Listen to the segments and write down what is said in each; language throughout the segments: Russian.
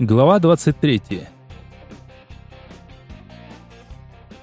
Глава 23.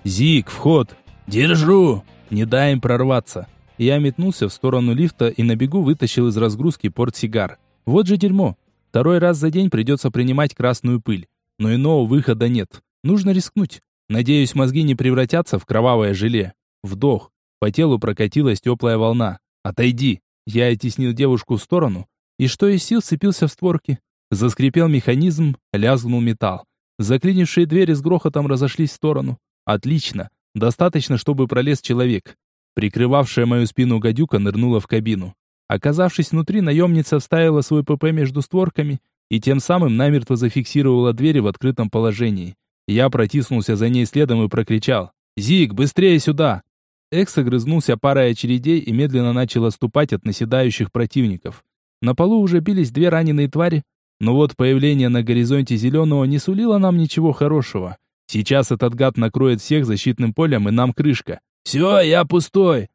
Зик, вход. Держу. Не дай им прорваться. Я метнулся в сторону лифта и на бегу вытащил из разгрузки портсигар. Вот же дерьмо. Второй раз за день придется принимать красную пыль. Но иного выхода нет. Нужно рискнуть. Надеюсь, мозги не превратятся в кровавое желе. Вдох. По телу прокатилась теплая волна. Отойди. Я оттеснил девушку в сторону и что из сил сцепился в створки. Заскрипел механизм, лязгнул металл. Заклинившие двери с грохотом разошлись в сторону. Отлично. Достаточно, чтобы пролез человек. Прикрывавшая мою спину гадюка нырнула в кабину. Оказавшись внутри, наемница вставила свой ПП между створками и тем самым намертво зафиксировала двери в открытом положении. Я протиснулся за ней следом и прокричал. «Зиг, быстрее сюда!» Экс огрызнулся парой очередей и медленно начал отступать от наседающих противников. На полу уже бились две раненые твари, но вот появление на горизонте зеленого не сулило нам ничего хорошего. Сейчас этот гад накроет всех защитным полем, и нам крышка. «Все, я пустой!»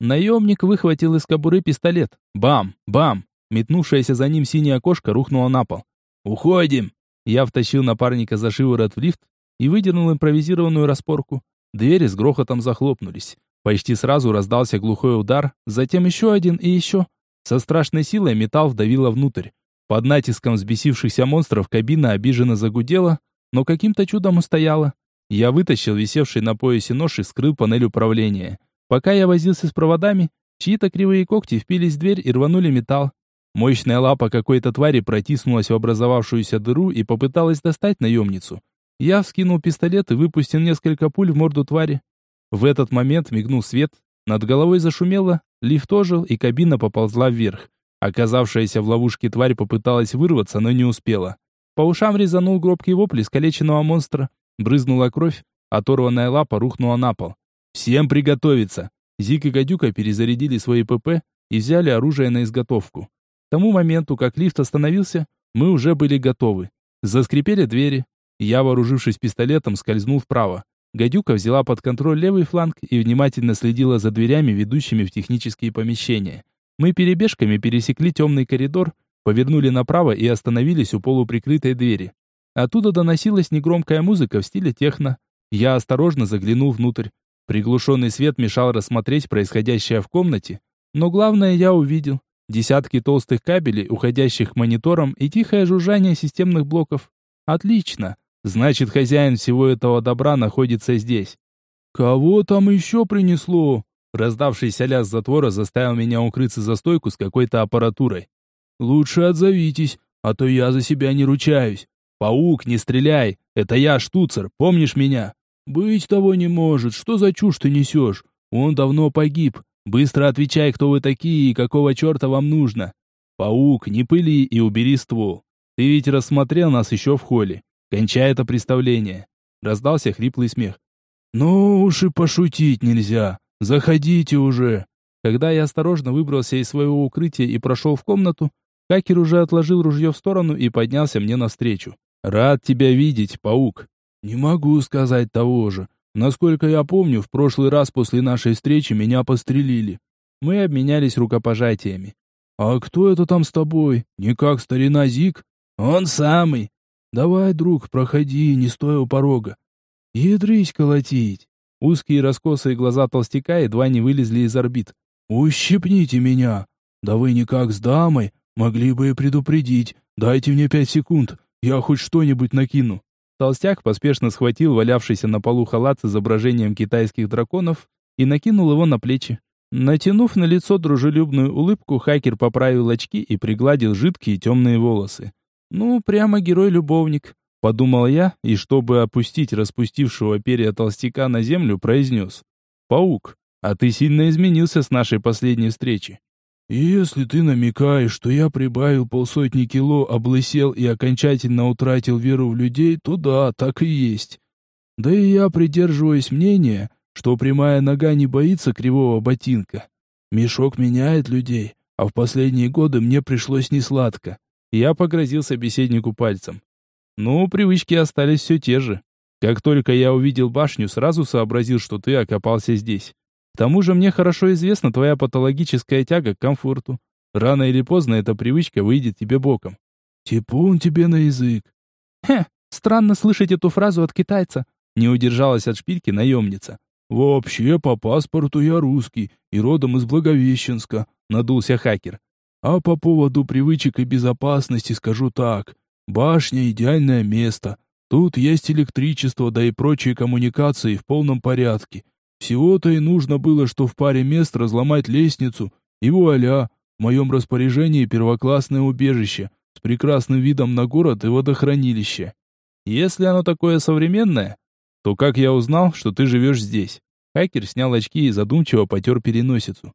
Наемник выхватил из кобуры пистолет. Бам! Бам! Метнувшаяся за ним синяя кошка рухнула на пол. «Уходим!» Я втащил напарника за шиворот в лифт и выдернул импровизированную распорку. Двери с грохотом захлопнулись. Почти сразу раздался глухой удар, затем еще один и еще. Со страшной силой металл вдавило внутрь. Под натиском взбесившихся монстров кабина обиженно загудела, но каким-то чудом устояла. Я вытащил висевший на поясе нож и скрыл панель управления. Пока я возился с проводами, чьи-то кривые когти впились в дверь и рванули металл. Мощная лапа какой-то твари протиснулась в образовавшуюся дыру и попыталась достать наемницу. Я вскинул пистолет и выпустил несколько пуль в морду твари. В этот момент мигнул свет, над головой зашумело, лифт ожил и кабина поползла вверх. Оказавшаяся в ловушке тварь попыталась вырваться, но не успела. По ушам резанул гробкий вопль искалеченного монстра. Брызнула кровь, оторванная лапа рухнула на пол. «Всем приготовиться!» Зик и Гадюка перезарядили свои ПП и взяли оружие на изготовку. К тому моменту, как лифт остановился, мы уже были готовы. Заскрипели двери. Я, вооружившись пистолетом, скользнул вправо. Гадюка взяла под контроль левый фланг и внимательно следила за дверями, ведущими в технические помещения. Мы перебежками пересекли темный коридор, повернули направо и остановились у полуприкрытой двери. Оттуда доносилась негромкая музыка в стиле техно. Я осторожно заглянул внутрь. Приглушенный свет мешал рассмотреть происходящее в комнате, но главное я увидел. Десятки толстых кабелей, уходящих к мониторам, и тихое жужжание системных блоков. Отлично. Значит, хозяин всего этого добра находится здесь. «Кого там еще принесло?» Раздавшийся лязг затвора заставил меня укрыться за стойку с какой-то аппаратурой. «Лучше отзовитесь, а то я за себя не ручаюсь. Паук, не стреляй, это я, штуцер, помнишь меня?» «Быть того не может, что за чушь ты несешь? Он давно погиб. Быстро отвечай, кто вы такие и какого черта вам нужно. Паук, не пыли и убери ствол. Ты ведь рассмотрел нас еще в холле. Кончай это представление». Раздался хриплый смех. «Ну уж и пошутить нельзя. Заходите уже!» Когда я осторожно выбрался из своего укрытия и прошел в комнату, Хакер уже отложил ружье в сторону и поднялся мне навстречу. «Рад тебя видеть, паук!» «Не могу сказать того же. Насколько я помню, в прошлый раз после нашей встречи меня пострелили. Мы обменялись рукопожатиями. «А кто это там с тобой? Не как старина Зик?» «Он самый!» «Давай, друг, проходи, не стоя у порога». «Ядрись колотить!» Узкие раскосые глаза толстяка едва не вылезли из орбит. «Ущипните меня! Да вы никак с дамой, могли бы и предупредить. Дайте мне пять секунд, я хоть что-нибудь накину». Толстяк поспешно схватил валявшийся на полу халат с изображением китайских драконов и накинул его на плечи. Натянув на лицо дружелюбную улыбку, хакер поправил очки и пригладил жидкие темные волосы. Ну, прямо герой-любовник подумал я, и чтобы опустить распустившего перья толстяка на землю, произнес. «Паук, а ты сильно изменился с нашей последней встречи». «Если ты намекаешь, что я прибавил полсотни кило, облысел и окончательно утратил веру в людей, то да, так и есть. Да и я придерживаюсь мнения, что прямая нога не боится кривого ботинка. Мешок меняет людей, а в последние годы мне пришлось несладко». Я погрозил собеседнику пальцем. Ну, привычки остались все те же. Как только я увидел башню, сразу сообразил, что ты окопался здесь. К тому же мне хорошо известна твоя патологическая тяга к комфорту. Рано или поздно эта привычка выйдет тебе боком. Типун тебе на язык. Хе, странно слышать эту фразу от китайца. Не удержалась от шпильки наемница. «Вообще, по паспорту я русский и родом из Благовещенска», — надулся хакер. «А по поводу привычек и безопасности скажу так. Башня — идеальное место. Тут есть электричество, да и прочие коммуникации в полном порядке. Всего-то и нужно было, что в паре мест разломать лестницу, и вуаля, в моем распоряжении первоклассное убежище с прекрасным видом на город и водохранилище. Если оно такое современное, то как я узнал, что ты живешь здесь? Хакер снял очки и задумчиво потер переносицу.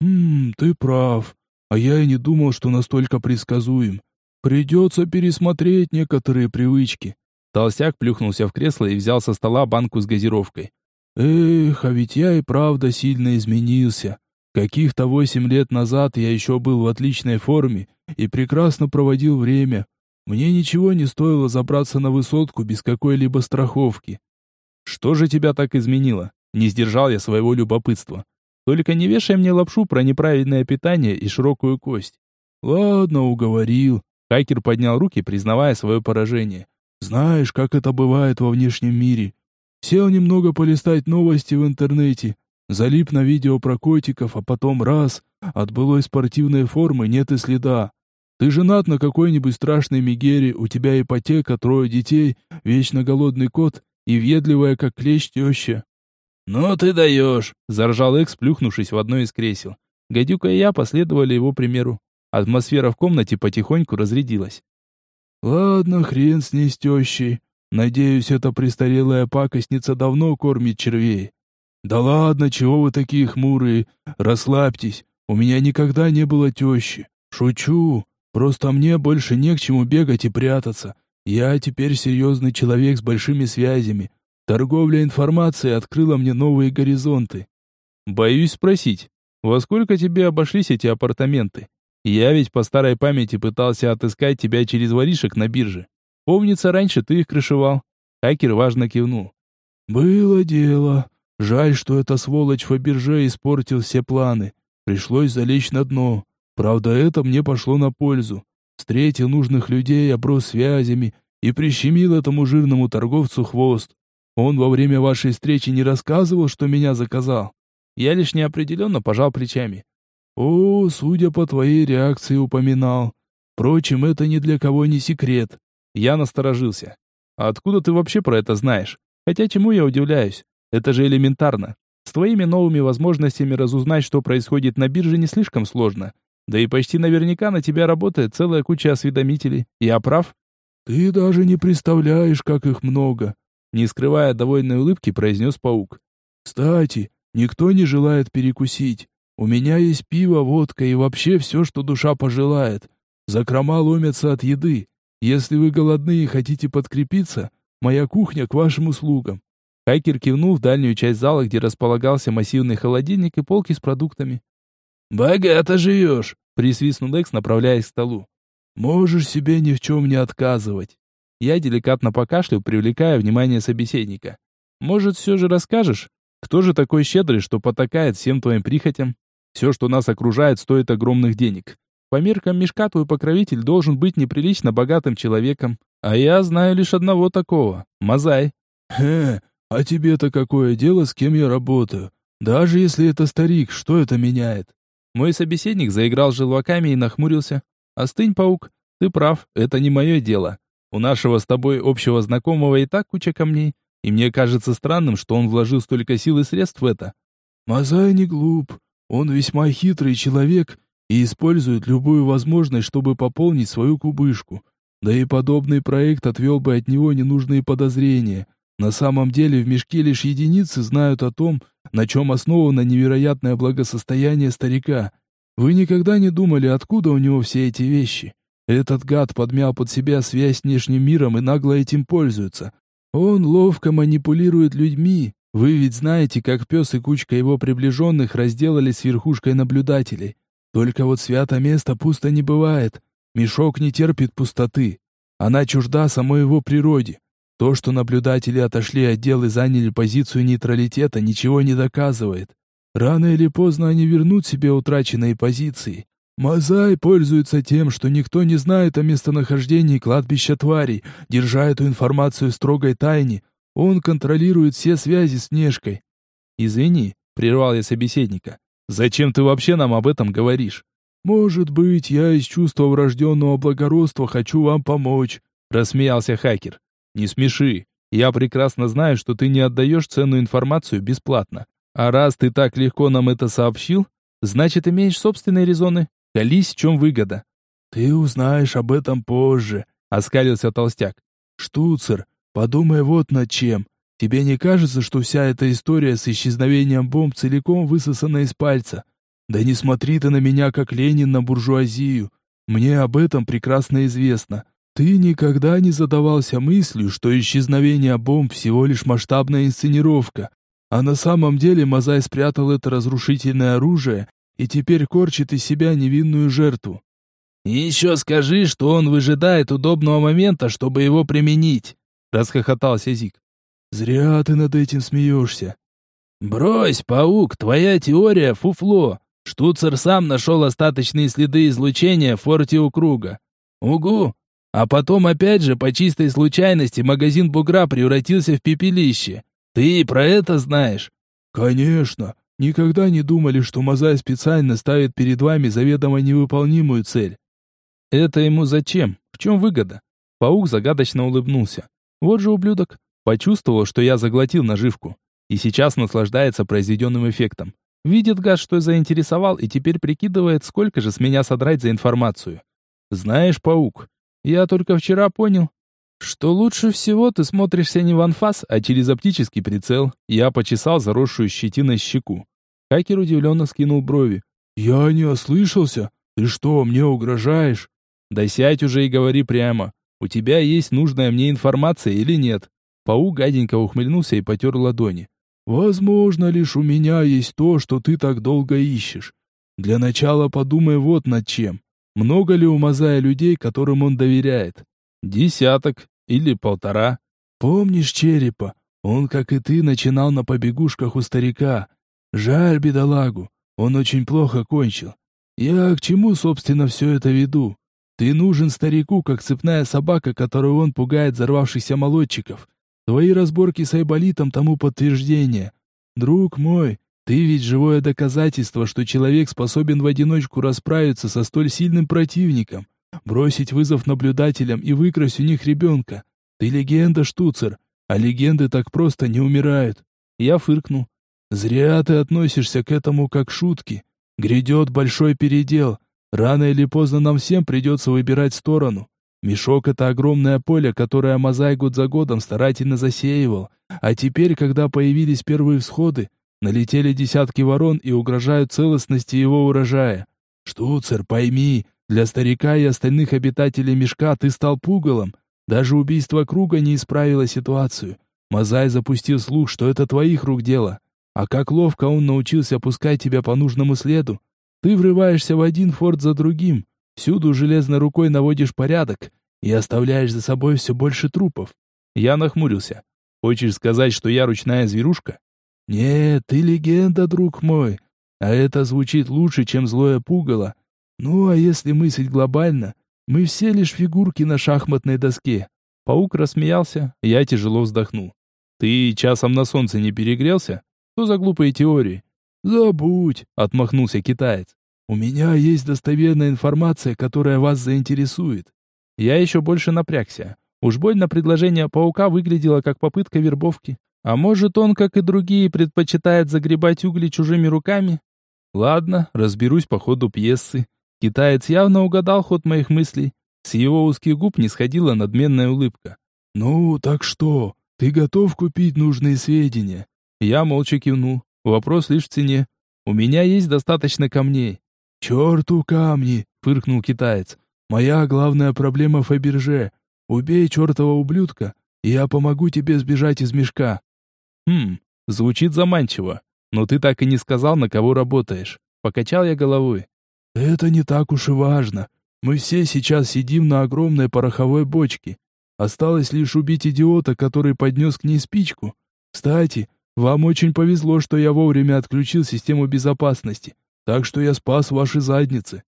«Хм, ты прав. А я и не думал, что настолько предсказуем. Придется пересмотреть некоторые привычки». Толстяк плюхнулся в кресло и взял со стола банку с газировкой. «Эх, а ведь я и правда сильно изменился. Каких-то восемь лет назад я еще был в отличной форме и прекрасно проводил время. Мне ничего не стоило забраться на высотку без какой-либо страховки. Что же тебя так изменило? Не сдержал я своего любопытства. Только не вешай мне лапшу про неправильное питание и широкую кость. Ладно, уговорил. Хакер поднял руки, признавая свое поражение. Знаешь, как это бывает во внешнем мире. Сел немного полистать новости в интернете, Залип на видео про котиков, а потом раз, от былой спортивной формы нет и следа. Ты женат на какой-нибудь страшной Мегере, у тебя ипотека, трое детей, вечно голодный кот и въедливая, как клещ, теща. «Ну ты даешь!» – заржал Экс, плюхнувшись в одно из кресел. Гадюка и я последовали его примеру. Атмосфера в комнате потихоньку разрядилась. «Ладно, хрен с ней с тещей. Надеюсь, эта престарелая пакостница давно кормит червей. «Да ладно, чего вы такие хмурые? Расслабьтесь, у меня никогда не было тещи. Шучу, просто мне больше не к чему бегать и прятаться. Я теперь серьезный человек с большими связями. Торговля информацией открыла мне новые горизонты». «Боюсь спросить, во сколько тебе обошлись эти апартаменты? Я ведь по старой памяти пытался отыскать тебя через воришек на бирже. Помнится, раньше ты их крышевал». Хакер важно кивнул. «Было дело. Жаль, что эта сволочь Фаберже испортил все планы. Пришлось залечь на дно. Правда, это мне пошло на пользу. Встретил нужных людей, оброс связями и прищемил этому жирному торговцу хвост. Он во время вашей встречи не рассказывал, что меня заказал. Я лишь неопределенно пожал плечами. О, судя по твоей реакции, упоминал. Впрочем, это ни для кого не секрет. Я насторожился. А откуда ты вообще про это знаешь? Хотя чему я удивляюсь? Это же элементарно. С твоими новыми возможностями разузнать, что происходит на бирже, не слишком сложно. Да и почти наверняка на тебя работает целая куча осведомителей. Я прав? Ты даже не представляешь, как их много. Не скрывая довольной улыбки, произнес паук. Кстати, никто не желает перекусить. У меня есть пиво, водка и вообще все, что душа пожелает. Закрома ломятся от еды. Если вы голодны и хотите подкрепиться, моя кухня к вашим услугам. Хайкер кивнул в дальнюю часть зала, где располагался массивный холодильник и полки с продуктами. «Богато живешь!» — присвистнул Экс, направляясь к столу. «Можешь себе ни в чем не отказывать». Я деликатно покашлял, привлекая внимание собеседника. «Может, все же расскажешь? Кто же такой щедрый, что потакает всем твоим прихотям? Все, что нас окружает, стоит огромных денег. По меркам мешка твой покровитель должен быть неприлично богатым человеком. А я знаю лишь одного такого — Мазай». «Хе, а тебе-то какое дело, с кем я работаю? Даже если это старик, что это меняет? Мой собеседник заиграл желваками и нахмурился. Остынь, паук, ты прав, это не мое дело. У нашего с тобой общего знакомого и так куча камней, и мне кажется странным, что он вложил столько сил и средств в это. Мазай не глуп, он весьма хитрый человек и использует любую возможность, чтобы пополнить свою кубышку. Да и подобный проект отвел бы от него ненужные подозрения. На самом деле в мешке лишь единицы знают о том, на чем основано невероятное благосостояние старика. Вы никогда не думали, откуда у него все эти вещи? Этот гад подмял под себя связь с внешним миром и нагло этим пользуется. Он ловко манипулирует людьми. Вы ведь знаете, как пес и кучка его приближенных разделались с верхушкой наблюдателей. Только вот свято место пусто не бывает. Мешок не терпит пустоты. Она чужда самой его природе. То, что наблюдатели отошли от дел и заняли позицию нейтралитета, ничего не доказывает. Рано или поздно они вернут себе утраченные позиции. Мазай пользуется тем, что никто не знает о местонахождении кладбища тварей, держа эту информацию в строгой тайне. Он контролирует все связи с Нежкой. Извини, прервал я собеседника. Зачем ты вообще нам об этом говоришь? Может быть, я из чувства врожденного благородства хочу вам помочь, рассмеялся хакер. Не смеши. Я прекрасно знаю, что ты не отдаешь ценную информацию бесплатно. А раз ты так легко нам это сообщил, значит, имеешь собственные резоны. Колись, в чем выгода. Ты узнаешь об этом позже, оскалился толстяк. Штуцер, подумай вот над чем. Тебе не кажется, что вся эта история с исчезновением бомб целиком высосана из пальца? Да не смотри ты на меня, как Ленин на буржуазию. Мне об этом прекрасно известно. Ты никогда не задавался мыслью, что исчезновение бомб всего лишь масштабная инсценировка, а на самом деле Мазай спрятал это разрушительное оружие и теперь корчит из себя невинную жертву. «И еще скажи, что он выжидает удобного момента, чтобы его применить», — расхохотался Зик. «Зря ты над этим смеешься». «Брось, паук, твоя теория — фуфло. Штуцер сам нашел остаточные следы излучения в форте у круга. Угу. А потом опять же, по чистой случайности, магазин бугра превратился в пепелище. Ты про это знаешь?» «Конечно. Никогда не думали, что Мазай специально ставит перед вами заведомо невыполнимую цель. Это ему зачем? В чем выгода? Паук загадочно улыбнулся. Вот же ублюдок. Почувствовал, что я заглотил наживку. И сейчас наслаждается произведенным эффектом. Видит газ, что заинтересовал, и теперь прикидывает, сколько же с меня содрать за информацию. Знаешь, паук, я только вчера понял, что лучше всего ты смотришься не в анфас, а через оптический прицел. Я почесал заросшую щетиной щеку. Хакер удивленно скинул брови. «Я не ослышался? Ты что, мне угрожаешь?» «Да сядь уже и говори прямо. У тебя есть нужная мне информация или нет?» Паук гаденько ухмыльнулся и потер ладони. «Возможно, лишь у меня есть то, что ты так долго ищешь. Для начала подумай вот над чем. Много ли у Мазая людей, которым он доверяет? Десяток или полтора. Помнишь черепа? Он, как и ты, начинал на побегушках у старика. Жаль бедолагу, он очень плохо кончил. Я к чему, собственно, все это веду? Ты нужен старику, как цепная собака, которую он пугает взорвавшихся молодчиков. Твои разборки с Айболитом тому подтверждение. Друг мой, ты ведь живое доказательство, что человек способен в одиночку расправиться со столь сильным противником бросить вызов наблюдателям и выкрасть у них ребенка. Ты легенда, Штуцер, а легенды так просто не умирают. Я фыркнул. Зря ты относишься к этому как к шутке. Грядет большой передел. Рано или поздно нам всем придется выбирать сторону. Мешок — это огромное поле, которое Мазай год за годом старательно засеивал. А теперь, когда появились первые всходы, налетели десятки ворон и угрожают целостности его урожая. Штуцер, пойми, для старика и остальных обитателей мешка ты стал пугалом. Даже убийство круга не исправило ситуацию. Мазай запустил слух, что это твоих рук дело. А как ловко он научился пускать тебя по нужному следу. Ты врываешься в один форт за другим, всюду железной рукой наводишь порядок и оставляешь за собой все больше трупов. Я нахмурился. Хочешь сказать, что я ручная зверушка? Нет, ты легенда, друг мой. А это звучит лучше, чем злое пугало, ну, а если мыслить глобально, мы все лишь фигурки на шахматной доске. Паук рассмеялся, я тяжело вздохнул. Ты часом на солнце не перегрелся? Что за глупые теории? Забудь, отмахнулся китаец. У меня есть достоверная информация, которая вас заинтересует. Я еще больше напрягся. Уж больно предложение паука выглядело как попытка вербовки. А может, он, как и другие, предпочитает загребать угли чужими руками? Ладно, разберусь по ходу пьесы. Китаец явно угадал ход моих мыслей. С его узких губ не сходила надменная улыбка. «Ну, так что, ты готов купить нужные сведения?» Я молча кивнул. Вопрос лишь в цене. У меня есть достаточно камней. «Черту камни!» — фыркнул китаец. «Моя главная проблема Фаберже. Убей чертова ублюдка, и я помогу тебе сбежать из мешка». «Хм, звучит заманчиво. Но ты так и не сказал, на кого работаешь». Покачал я головой. Это не так уж и важно. Мы все сейчас сидим на огромной пороховой бочке. Осталось лишь убить идиота, который поднес к ней спичку. Кстати, вам очень повезло, что я вовремя отключил систему безопасности, так что я спас ваши задницы.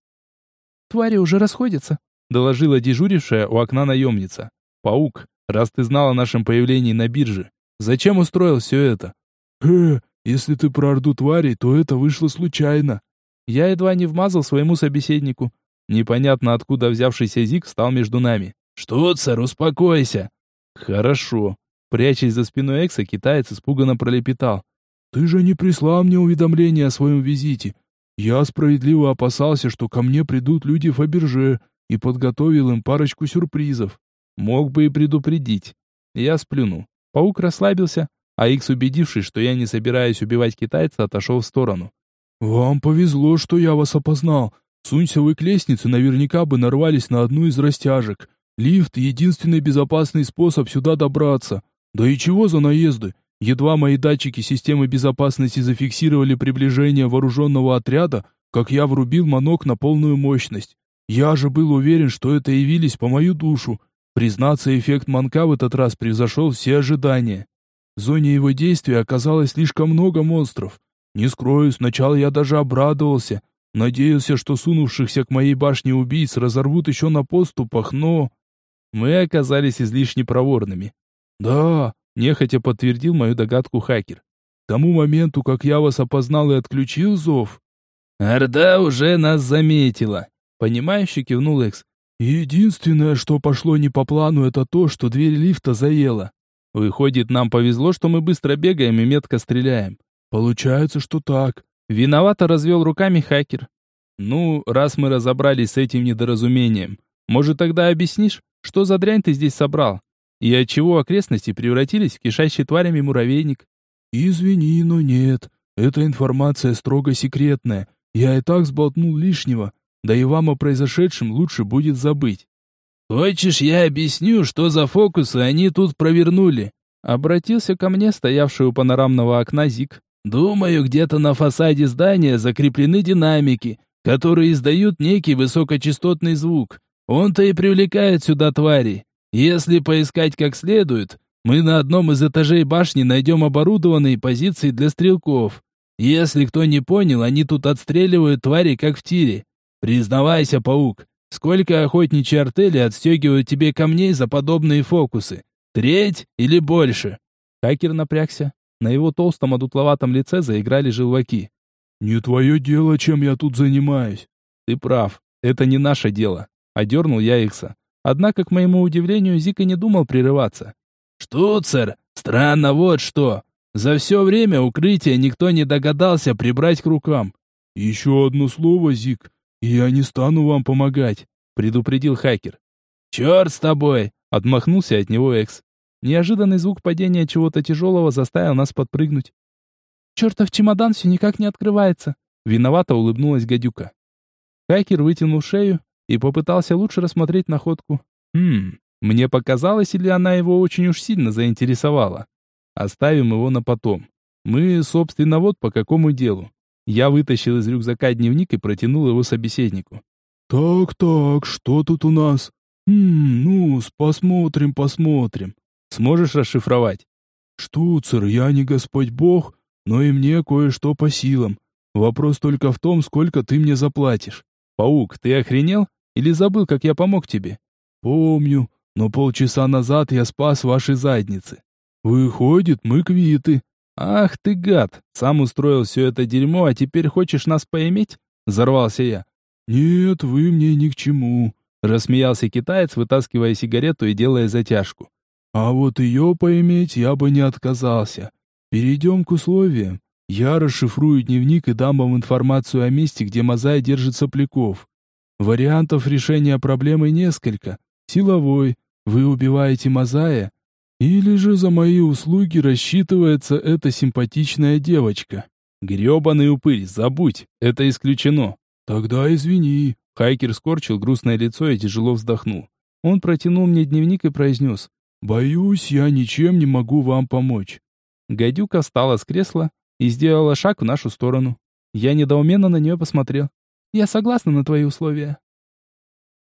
твари уже расходятся», доложила дежурившая у окна наемница. «Паук, раз ты знал о нашем появлении на бирже, зачем устроил все это?» «Э, если ты про орду тварей, то это вышло случайно». Я едва не вмазал своему собеседнику. Непонятно откуда взявшийся Зик стал между нами. «Что, царь, успокойся!» «Хорошо». Прячась за спиной Экса, китаец испуганно пролепетал. «Ты же не прислал мне уведомление о своем визите. Я справедливо опасался, что ко мне придут люди Фаберже, и подготовил им парочку сюрпризов. Мог бы и предупредить. Я сплюнул. Паук расслабился, а Икс, убедившись, что я не собираюсь убивать китайца, отошел в сторону. «Вам повезло, что я вас опознал. Сунься вы к лестнице, наверняка бы нарвались на одну из растяжек. Лифт — единственный безопасный способ сюда добраться. Да и чего за наезды? Едва мои датчики системы безопасности зафиксировали приближение вооруженного отряда, как я врубил манок на полную мощность. Я же был уверен, что это явились по мою душу. Признаться, эффект манка в этот раз превзошел все ожидания. В зоне его действия оказалось слишком много монстров. Не скрою, сначала я даже обрадовался. Надеялся, что сунувшихся к моей башне убийц разорвут еще на поступах, но... Мы оказались излишне проворными. Да, нехотя подтвердил мою догадку хакер. К тому моменту, как я вас опознал и отключил зов... Орда уже нас заметила. Понимающе кивнул Экс. Единственное, что пошло не по плану, это то, что дверь лифта заела. Выходит, нам повезло, что мы быстро бегаем и метко стреляем. Получается, что так. Виновато развел руками хакер. Ну, раз мы разобрались с этим недоразумением, может тогда объяснишь, что за дрянь ты здесь собрал? И отчего окрестности превратились в кишащий тварями муравейник? Извини, но нет. Эта информация строго секретная. Я и так сболтнул лишнего. Да и вам о произошедшем лучше будет забыть. Хочешь, я объясню, что за фокусы они тут провернули? Обратился ко мне стоявший у панорамного окна Зик. Думаю, где-то на фасаде здания закреплены динамики, которые издают некий высокочастотный звук. Он-то и привлекает сюда твари. Если поискать как следует, мы на одном из этажей башни найдем оборудованные позиции для стрелков. Если кто не понял, они тут отстреливают твари как в тире. Признавайся, паук, сколько охотничьи артели отстегивают тебе камней за подобные фокусы? Треть или больше?» Хакер напрягся. На его толстом одутловатом лице заиграли желваки. «Не твое дело, чем я тут занимаюсь». «Ты прав, это не наше дело», — одернул я Икса. Однако, к моему удивлению, Зика не думал прерываться. «Штуцер, странно вот что. За все время укрытия никто не догадался прибрать к рукам». «Еще одно слово, Зик, «Я не стану вам помогать», — предупредил хакер. «Черт с тобой!» — отмахнулся от него Экс. Неожиданный звук падения чего-то тяжелого заставил нас подпрыгнуть. «Чертов чемодан все никак не открывается!» Виновато улыбнулась гадюка. Хакер вытянул шею и попытался лучше рассмотреть находку. Хм, мне показалось, или она его очень уж сильно заинтересовала. Оставим его на потом. Мы, собственно, вот по какому делу. Я вытащил из рюкзака дневник и протянул его собеседнику. «Так-так, что тут у нас? Хм, ну, посмотрим, посмотрим. Сможешь расшифровать?» «Штуцер, я не Господь Бог, но и мне кое-что по силам. Вопрос только в том, сколько ты мне заплатишь». «Паук, ты охренел? Или забыл, как я помог тебе?» «Помню, но полчаса назад я спас ваши задницы. Выходит, мы квиты». «Ах ты гад! Сам устроил все это дерьмо, а теперь хочешь нас поиметь?» Взорвался я. «Нет, вы мне ни к чему», — рассмеялся китаец, вытаскивая сигарету и делая затяжку. «А вот ее поиметь я бы не отказался. Перейдем к условиям. Я расшифрую дневник и дам вам информацию о месте, где Мазай держит сопляков. Вариантов решения проблемы несколько. Силовой. Вы убиваете Мазая, или же за мои услуги рассчитывается эта симпатичная девочка? Грёбаный упырь, забудь, это исключено. Тогда извини. Хайкер скорчил грустное лицо и тяжело вздохнул. Он протянул мне дневник и произнес. «Боюсь, я ничем не могу вам помочь». Гадюка встала с кресла и сделала шаг в нашу сторону. Я недоуменно на нее посмотрел. «Я согласна на твои условия»,